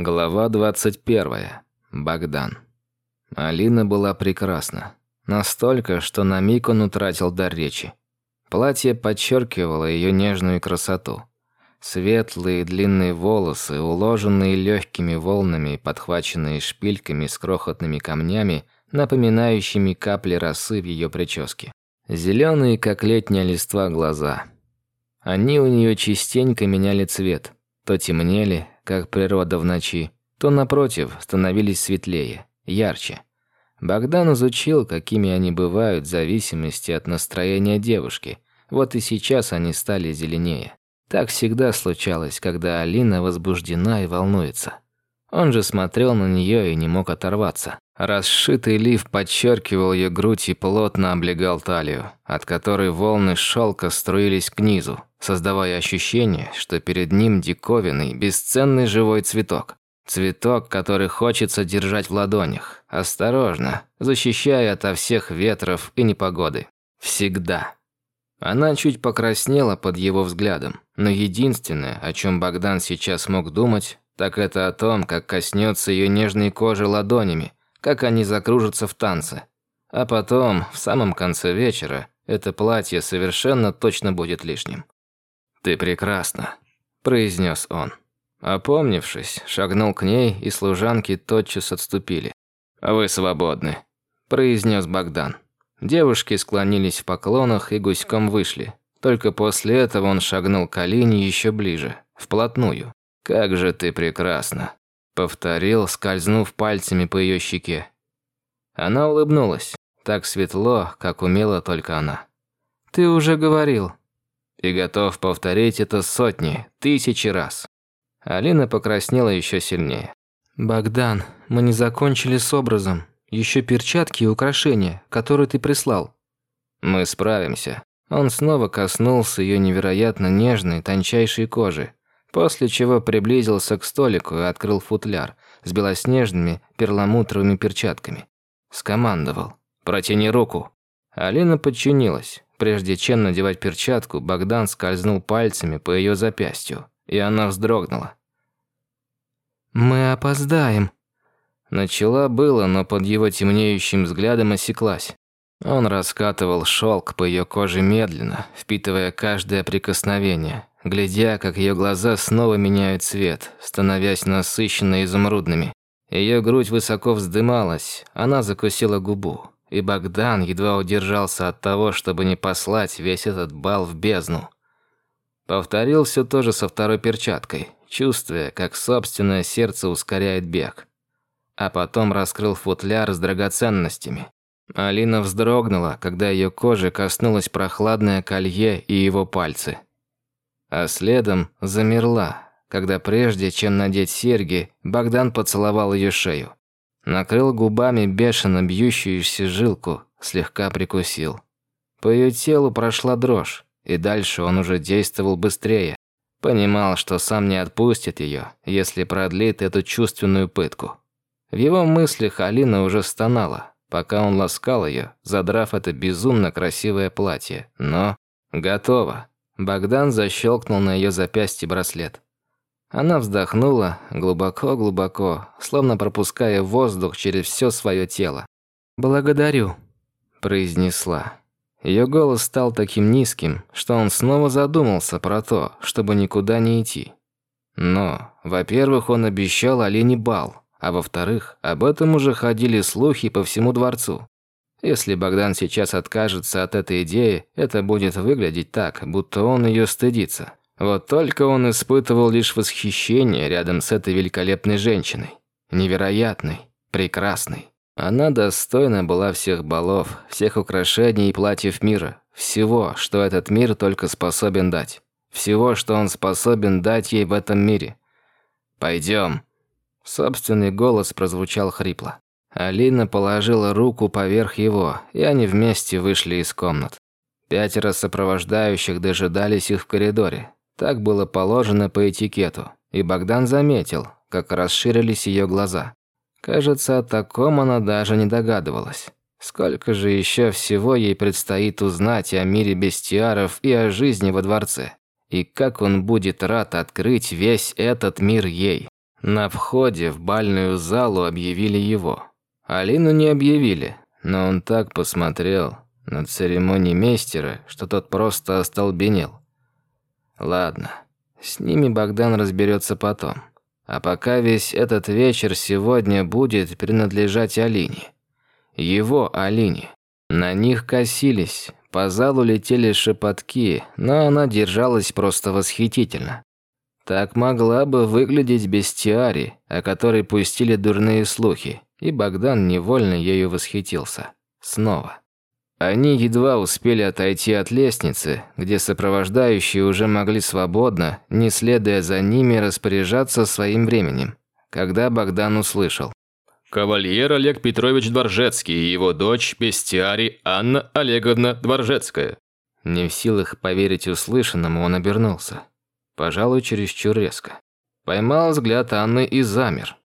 Глава 21. Богдан. Алина была прекрасна. Настолько, что на миг он утратил дар речи. Платье подчеркивало ее нежную красоту. Светлые длинные волосы, уложенные легкими волнами подхваченные шпильками с крохотными камнями, напоминающими капли росы в ее прическе. Зеленые, как летняя листва, глаза. Они у нее частенько меняли цвет. То темнели, как природа в ночи, то, напротив, становились светлее, ярче. Богдан изучил, какими они бывают в зависимости от настроения девушки. Вот и сейчас они стали зеленее. Так всегда случалось, когда Алина возбуждена и волнуется. Он же смотрел на нее и не мог оторваться. Расшитый лиф подчеркивал ее грудь и плотно облегал талию, от которой волны шелка струились к низу, создавая ощущение, что перед ним диковинный, бесценный живой цветок. Цветок, который хочется держать в ладонях, осторожно, защищая ото всех ветров и непогоды. Всегда. Она чуть покраснела под его взглядом, но единственное, о чем Богдан сейчас мог думать, так это о том, как коснется ее нежной кожи ладонями, как они закружатся в танце. А потом, в самом конце вечера, это платье совершенно точно будет лишним. «Ты прекрасна», – произнес он. Опомнившись, шагнул к ней, и служанки тотчас отступили. «Вы свободны», – произнес Богдан. Девушки склонились в поклонах и гуськом вышли. Только после этого он шагнул к Алине еще ближе, вплотную. «Как же ты прекрасна!» – повторил, скользнув пальцами по ее щеке. Она улыбнулась, так светло, как умела только она. «Ты уже говорил». И готов повторить это сотни, тысячи раз. Алина покраснела еще сильнее. «Богдан, мы не закончили с образом. Еще перчатки и украшения, которые ты прислал». «Мы справимся». Он снова коснулся ее невероятно нежной, тончайшей кожи, После чего приблизился к столику и открыл футляр с белоснежными перламутровыми перчатками. Скомандовал. «Протяни руку». Алина подчинилась. Прежде чем надевать перчатку, Богдан скользнул пальцами по ее запястью, и она вздрогнула. «Мы опоздаем». Начала было, но под его темнеющим взглядом осеклась. Он раскатывал шелк по ее коже медленно, впитывая каждое прикосновение, глядя, как ее глаза снова меняют цвет, становясь насыщенно изумрудными. Ее грудь высоко вздымалась, она закусила губу, и Богдан едва удержался от того, чтобы не послать весь этот бал в бездну. Повторил все то же со второй перчаткой, чувствуя, как собственное сердце ускоряет бег. А потом раскрыл футляр с драгоценностями. Алина вздрогнула, когда ее кожи коснулось прохладное колье и его пальцы – а следом замерла, когда прежде чем надеть серьги, Богдан поцеловал ее шею. Накрыл губами бешено бьющуюся жилку, слегка прикусил. По ее телу прошла дрожь, и дальше он уже действовал быстрее. Понимал, что сам не отпустит ее, если продлит эту чувственную пытку. В его мыслях Алина уже стонала, пока он ласкал ее, задрав это безумно красивое платье. Но готово. Богдан защелкнул на ее запястье браслет. Она вздохнула глубоко-глубоко, словно пропуская воздух через все свое тело. «Благодарю», – произнесла. Ее голос стал таким низким, что он снова задумался про то, чтобы никуда не идти. Но, во-первых, он обещал Олене бал, а во-вторых, об этом уже ходили слухи по всему дворцу. Если Богдан сейчас откажется от этой идеи, это будет выглядеть так, будто он ее стыдится. Вот только он испытывал лишь восхищение рядом с этой великолепной женщиной. Невероятной, прекрасной. Она достойна была всех балов, всех украшений и платьев мира. Всего, что этот мир только способен дать. Всего, что он способен дать ей в этом мире. «Пойдем». Собственный голос прозвучал хрипло. Алина положила руку поверх его, и они вместе вышли из комнат. Пятеро сопровождающих дожидались их в коридоре. Так было положено по этикету, и Богдан заметил, как расширились ее глаза. Кажется, о таком она даже не догадывалась. Сколько же еще всего ей предстоит узнать о мире бестиаров и о жизни во дворце. И как он будет рад открыть весь этот мир ей. На входе в бальную залу объявили его. Алину не объявили, но он так посмотрел на церемонимейстера, что тот просто остолбенел. Ладно, с ними Богдан разберется потом. А пока весь этот вечер сегодня будет принадлежать Алине. Его Алине. На них косились, по залу летели шепотки, но она держалась просто восхитительно. Так могла бы выглядеть бестиари, о которой пустили дурные слухи, и Богдан невольно ею восхитился. Снова. Они едва успели отойти от лестницы, где сопровождающие уже могли свободно, не следуя за ними, распоряжаться своим временем, когда Богдан услышал. Кавальер Олег Петрович Дворжецкий и его дочь Бестиари Анна Олеговна Дворжецкая. Не в силах поверить услышанному, он обернулся. Пожалуй, чересчур резко. Поймал взгляд Анны и замер.